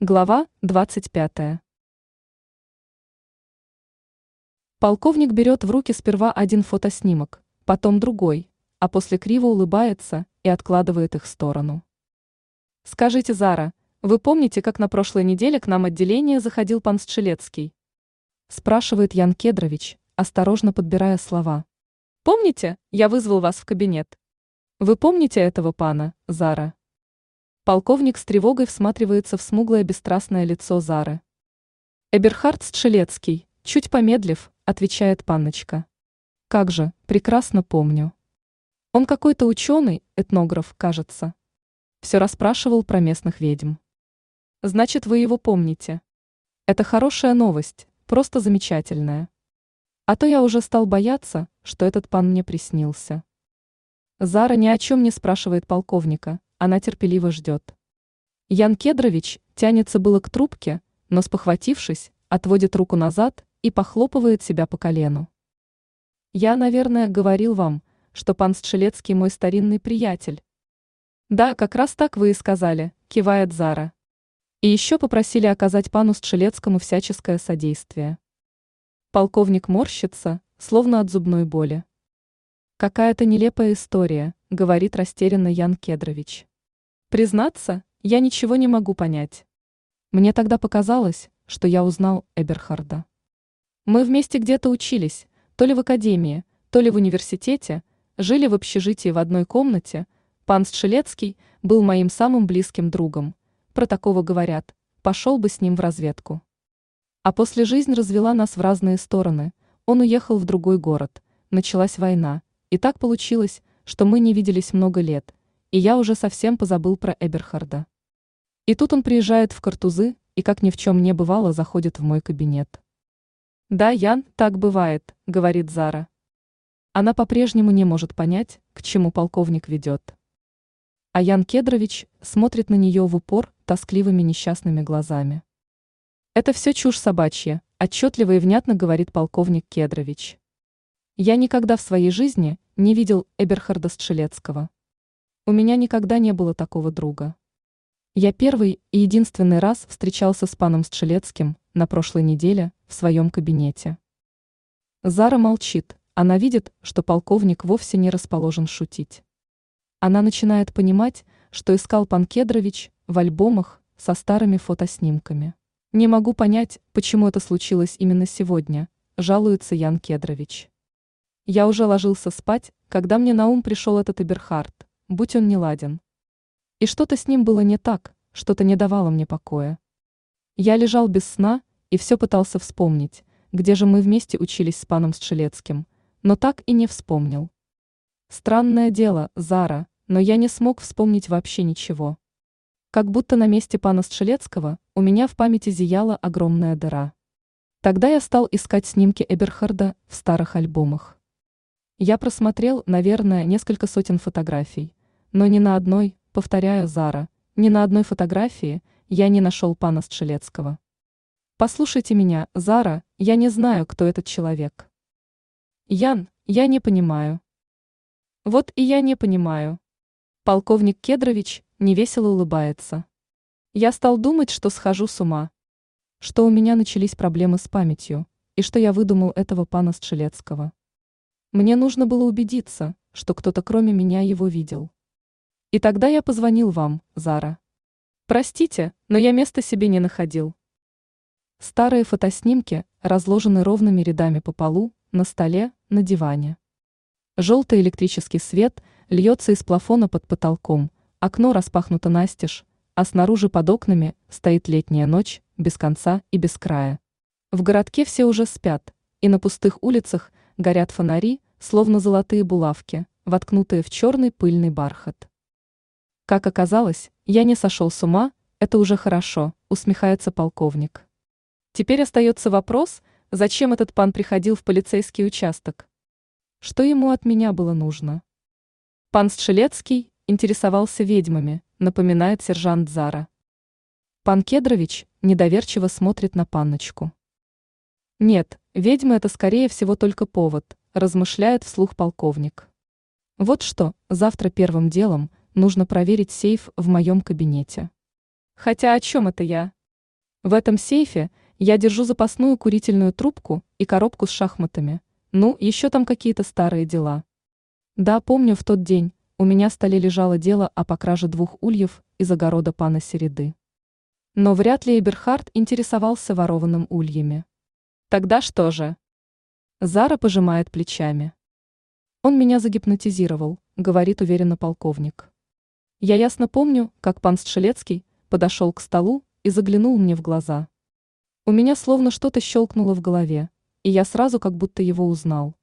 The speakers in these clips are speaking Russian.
Глава 25. Полковник берет в руки сперва один фотоснимок, потом другой, а после криво улыбается и откладывает их в сторону. Скажите, Зара, вы помните, как на прошлой неделе к нам отделение заходил пан Стрелецкий? Спрашивает Ян Кедрович, осторожно подбирая слова. Помните, я вызвал вас в кабинет? Вы помните этого пана, Зара? Полковник с тревогой всматривается в смуглое бесстрастное лицо Зары. Эберхард Стшелецкий, чуть помедлив, отвечает панночка. Как же, прекрасно помню. Он какой-то ученый, этнограф, кажется. Все расспрашивал про местных ведьм. Значит, вы его помните. Это хорошая новость, просто замечательная. А то я уже стал бояться, что этот пан мне приснился. Зара ни о чем не спрашивает полковника, она терпеливо ждет. Ян Кедрович тянется было к трубке, но спохватившись, отводит руку назад и похлопывает себя по колену. Я, наверное, говорил вам, что пан Стшелецкий мой старинный приятель. Да, как раз так вы и сказали, кивает Зара. И еще попросили оказать пану Стшелецкому всяческое содействие. Полковник морщится, словно от зубной боли. Какая-то нелепая история, говорит растерянно Ян Кедрович. Признаться, я ничего не могу понять. Мне тогда показалось, что я узнал Эберхарда. Мы вместе где-то учились, то ли в академии, то ли в университете, жили в общежитии в одной комнате. Пан Стшелецкий был моим самым близким другом. Про такого говорят, пошел бы с ним в разведку. А после жизнь развела нас в разные стороны. Он уехал в другой город, началась война, и так получилось, что мы не виделись много лет, и я уже совсем позабыл про Эберхарда. И тут он приезжает в Картузы и, как ни в чем не бывало, заходит в мой кабинет. «Да, Ян, так бывает», — говорит Зара. Она по-прежнему не может понять, к чему полковник ведет. А Ян Кедрович смотрит на нее в упор тоскливыми несчастными глазами. «Это все чушь собачья», — отчетливо и внятно говорит полковник Кедрович. «Я никогда в своей жизни не видел Эберхарда Стшелецкого. У меня никогда не было такого друга. Я первый и единственный раз встречался с паном Стшелецким на прошлой неделе в своем кабинете. Зара молчит, она видит, что полковник вовсе не расположен шутить. Она начинает понимать, что искал пан Кедрович в альбомах со старыми фотоснимками. Не могу понять, почему это случилось именно сегодня, жалуется Ян Кедрович. Я уже ложился спать, когда мне на ум пришел этот Эберхард будь он не ладен. И что-то с ним было не так, что-то не давало мне покоя. Я лежал без сна и все пытался вспомнить, где же мы вместе учились с паном Стшелецким, но так и не вспомнил. Странное дело, Зара, но я не смог вспомнить вообще ничего. Как будто на месте пана Стшелецкого у меня в памяти зияла огромная дыра. Тогда я стал искать снимки Эберхарда в старых альбомах. Я просмотрел, наверное, несколько сотен фотографий, но ни на одной, повторяю, Зара, ни на одной фотографии я не нашел пана Стшелецкого. Послушайте меня, Зара, я не знаю, кто этот человек. Ян, я не понимаю. Вот и я не понимаю. Полковник Кедрович невесело улыбается. Я стал думать, что схожу с ума. Что у меня начались проблемы с памятью, и что я выдумал этого пана Стшелецкого. Мне нужно было убедиться, что кто-то кроме меня его видел. И тогда я позвонил вам, Зара. Простите, но я места себе не находил. Старые фотоснимки разложены ровными рядами по полу, на столе, на диване. Желтый электрический свет льется из плафона под потолком, окно распахнуто настежь, а снаружи под окнами стоит летняя ночь, без конца и без края. В городке все уже спят, и на пустых улицах горят фонари, словно золотые булавки, воткнутые в черный пыльный бархат. Как оказалось, я не сошел с ума, это уже хорошо, усмехается полковник. Теперь остается вопрос, зачем этот пан приходил в полицейский участок? Что ему от меня было нужно? Пан Стшелецкий интересовался ведьмами, напоминает сержант Зара. Пан Кедрович недоверчиво смотрит на панночку. Нет, ведьмы это скорее всего только повод, размышляет вслух полковник. Вот что, завтра первым делом – нужно проверить сейф в моем кабинете. Хотя о чем это я? В этом сейфе я держу запасную курительную трубку и коробку с шахматами. Ну, еще там какие-то старые дела. Да, помню, в тот день у меня в столе лежало дело о покраже двух ульев из огорода пана Середы. Но вряд ли Эберхард интересовался ворованным ульями. Тогда что же? Зара пожимает плечами. Он меня загипнотизировал, говорит уверенно полковник. Я ясно помню, как пан Стшелецкий подошел к столу и заглянул мне в глаза. У меня словно что-то щелкнуло в голове, и я сразу как будто его узнал.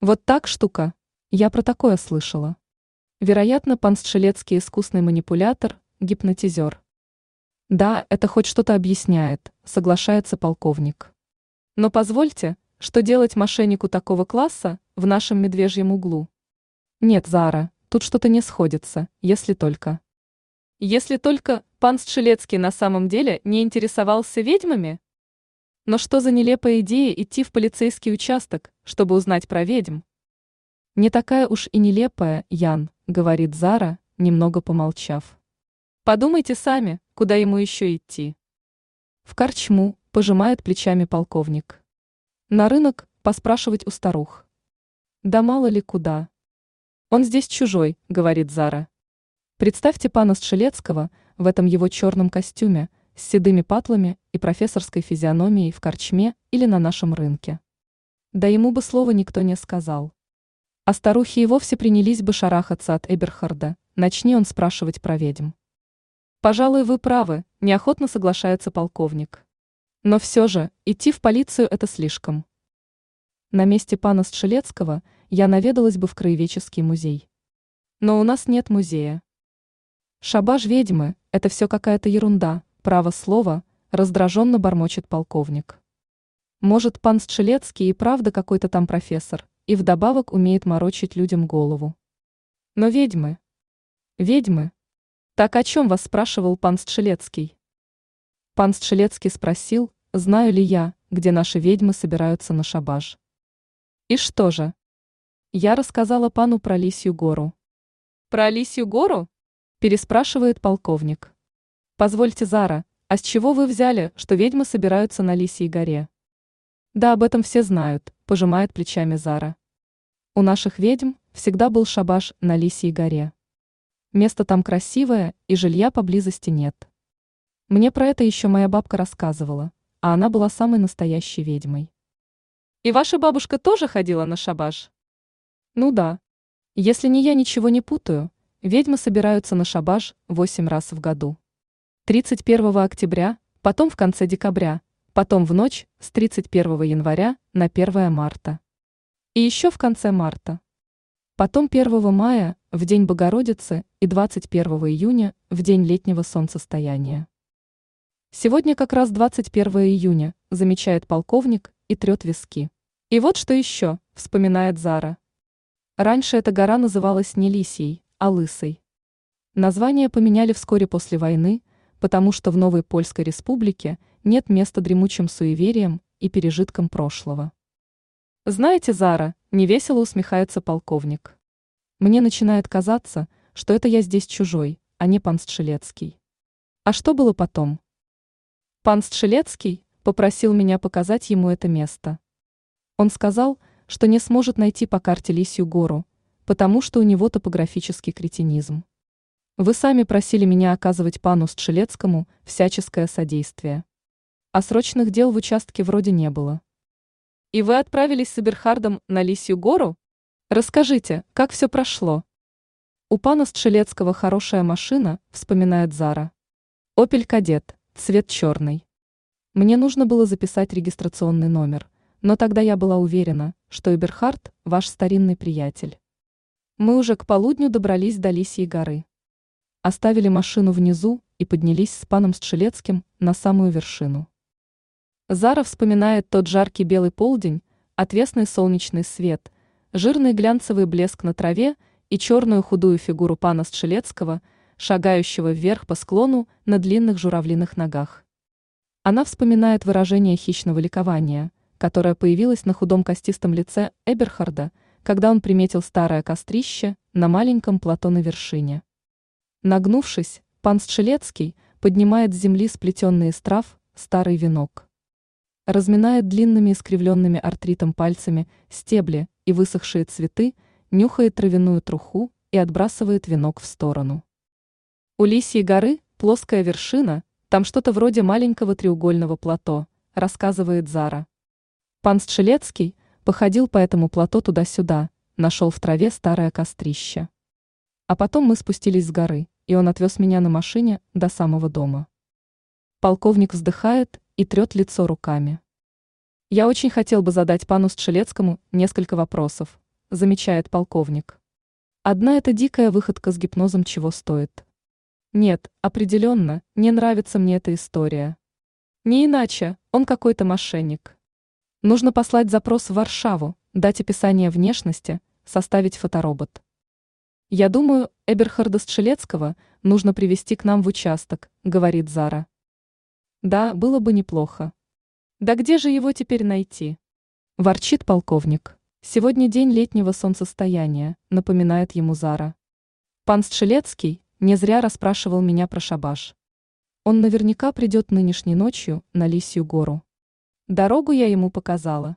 Вот так штука. Я про такое слышала. Вероятно, пан Стшелецкий искусный манипулятор, гипнотизер. Да, это хоть что-то объясняет, соглашается полковник. Но позвольте, что делать мошеннику такого класса в нашем медвежьем углу? Нет, Зара, тут что-то не сходится, если только. Если только пан Стшелецкий на самом деле не интересовался ведьмами? Но что за нелепая идея идти в полицейский участок, чтобы узнать про ведьм? Не такая уж и нелепая, Ян, говорит Зара, немного помолчав. Подумайте сами, куда ему еще идти. В корчму пожимает плечами полковник. На рынок поспрашивать у старух. Да мало ли куда. Он здесь чужой, говорит Зара. Представьте пана Стшелецкого в этом его черном костюме – с седыми патлами и профессорской физиономией в корчме или на нашем рынке. Да ему бы слова никто не сказал. А старухи и вовсе принялись бы шарахаться от Эберхарда, начни он спрашивать про ведьм. Пожалуй, вы правы, неохотно соглашается полковник. Но все же, идти в полицию это слишком. На месте пана Стшелецкого я наведалась бы в краеведческий музей. Но у нас нет музея. Шабаш ведьмы – это все какая-то ерунда, Право слово, раздраженно бормочет полковник. Может, пан Стшелецкий и правда какой-то там профессор, и вдобавок умеет морочить людям голову. Но ведьмы... Ведьмы... Так о чем вас спрашивал пан Стшелецкий? Пан Стшелецкий спросил, знаю ли я, где наши ведьмы собираются на шабаш. И что же? Я рассказала пану про Лисью гору. Про Лисью гору? Переспрашивает полковник. Позвольте, Зара, а с чего вы взяли, что ведьмы собираются на Лисьей горе? Да об этом все знают, пожимает плечами Зара. У наших ведьм всегда был шабаш на Лисьей горе. Место там красивое, и жилья поблизости нет. Мне про это еще моя бабка рассказывала, а она была самой настоящей ведьмой. И ваша бабушка тоже ходила на шабаш? Ну да. Если не я ничего не путаю, ведьмы собираются на шабаш восемь раз в году. 31 октября, потом в конце декабря, потом в ночь с 31 января на 1 марта. И еще в конце марта. Потом 1 мая, в День Богородицы, и 21 июня, в День летнего солнцестояния. Сегодня как раз 21 июня, замечает полковник и трет виски. И вот что еще, вспоминает Зара. Раньше эта гора называлась не Лисией, а Лысой. Название поменяли вскоре после войны, потому что в новой Польской республике нет места дремучим суевериям и пережиткам прошлого. Знаете, Зара, невесело усмехается полковник. Мне начинает казаться, что это я здесь чужой, а не пан Стшелецкий. А что было потом? Пан Стшелецкий попросил меня показать ему это место. Он сказал, что не сможет найти по карте Лисью гору, потому что у него топографический кретинизм. Вы сами просили меня оказывать пану Стшелецкому всяческое содействие. А срочных дел в участке вроде не было. И вы отправились с Эберхардом на Лисью гору? Расскажите, как все прошло? У пана Стшелецкого хорошая машина, вспоминает Зара. Опель Кадет, цвет черный. Мне нужно было записать регистрационный номер, но тогда я была уверена, что Эберхард – ваш старинный приятель. Мы уже к полудню добрались до Лисьей горы. Оставили машину внизу и поднялись с паном Стшелецким на самую вершину. Зара вспоминает тот жаркий белый полдень, отвесный солнечный свет, жирный глянцевый блеск на траве и черную худую фигуру пана Стшелецкого, шагающего вверх по склону на длинных журавлиных ногах. Она вспоминает выражение хищного ликования, которое появилось на худом костистом лице Эберхарда, когда он приметил старое кострище на маленьком плато на вершине. Нагнувшись, пан Стшелецкий поднимает с земли сплетенные из трав старый венок. Разминает длинными искривленными артритом пальцами стебли и высохшие цветы, нюхает травяную труху и отбрасывает венок в сторону. У Лисьей горы плоская вершина, там что-то вроде маленького треугольного плато, рассказывает Зара. Пан Стшелецкий походил по этому плато туда-сюда, нашел в траве старое кострище. А потом мы спустились с горы, и он отвез меня на машине до самого дома. Полковник вздыхает и трет лицо руками. Я очень хотел бы задать пану Стшелецкому несколько вопросов, замечает полковник. Одна эта дикая выходка с гипнозом чего стоит. Нет, определенно, не нравится мне эта история. Не иначе, он какой-то мошенник. Нужно послать запрос в Варшаву, дать описание внешности, составить фоторобот. Я думаю, Эберхарда Стшелецкого нужно привести к нам в участок, говорит Зара. Да, было бы неплохо. Да где же его теперь найти? Ворчит полковник. Сегодня день летнего солнцестояния, напоминает ему Зара. Пан Стшелецкий не зря расспрашивал меня про шабаш. Он наверняка придет нынешней ночью на Лисью гору. Дорогу я ему показала.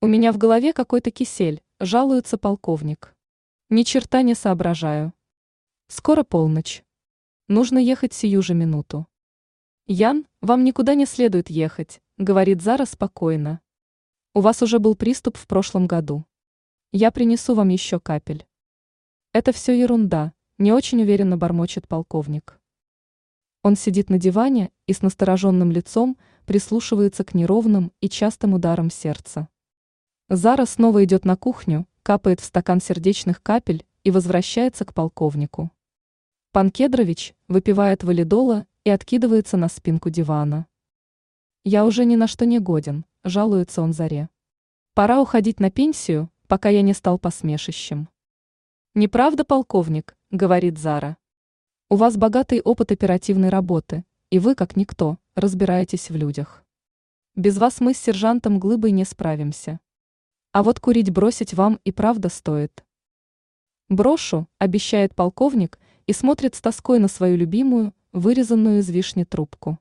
У меня в голове какой-то кисель, жалуется полковник. Ни черта не соображаю. Скоро полночь. Нужно ехать сию же минуту. Ян, вам никуда не следует ехать, говорит Зара спокойно. У вас уже был приступ в прошлом году. Я принесу вам еще капель. Это все ерунда, не очень уверенно бормочет полковник. Он сидит на диване и с настороженным лицом прислушивается к неровным и частым ударам сердца. Зара снова идет на кухню, капает в стакан сердечных капель и возвращается к полковнику. Пан Кедрович выпивает валидола и откидывается на спинку дивана. «Я уже ни на что не годен», – жалуется он Заре. «Пора уходить на пенсию, пока я не стал посмешищем». «Неправда, полковник», – говорит Зара. «У вас богатый опыт оперативной работы, и вы, как никто, разбираетесь в людях. Без вас мы с сержантом Глыбой не справимся. А вот курить бросить вам и правда стоит. Брошу, обещает полковник и смотрит с тоской на свою любимую, вырезанную из вишни трубку.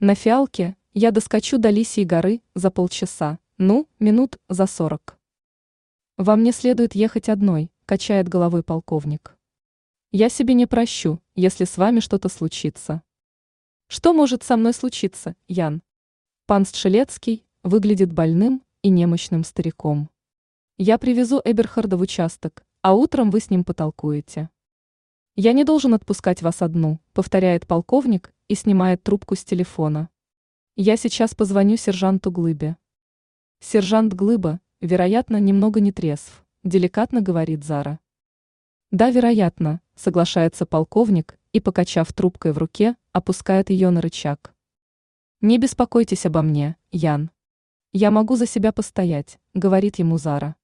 На фиалке я доскочу до Лисьей горы за полчаса, ну, минут за сорок. Вам не следует ехать одной, качает головой полковник. Я себе не прощу, если с вами что-то случится. Что может со мной случиться, Ян? Пан Стшелецкий выглядит больным и немощным стариком. Я привезу Эберхарда в участок, а утром вы с ним потолкуете. Я не должен отпускать вас одну, повторяет полковник и снимает трубку с телефона. Я сейчас позвоню сержанту Глыбе. Сержант Глыба, вероятно, немного не трезв, деликатно говорит Зара. Да, вероятно, соглашается полковник и, покачав трубкой в руке, опускает ее на рычаг. Не беспокойтесь обо мне, Ян. Я могу за себя постоять, говорит ему Зара.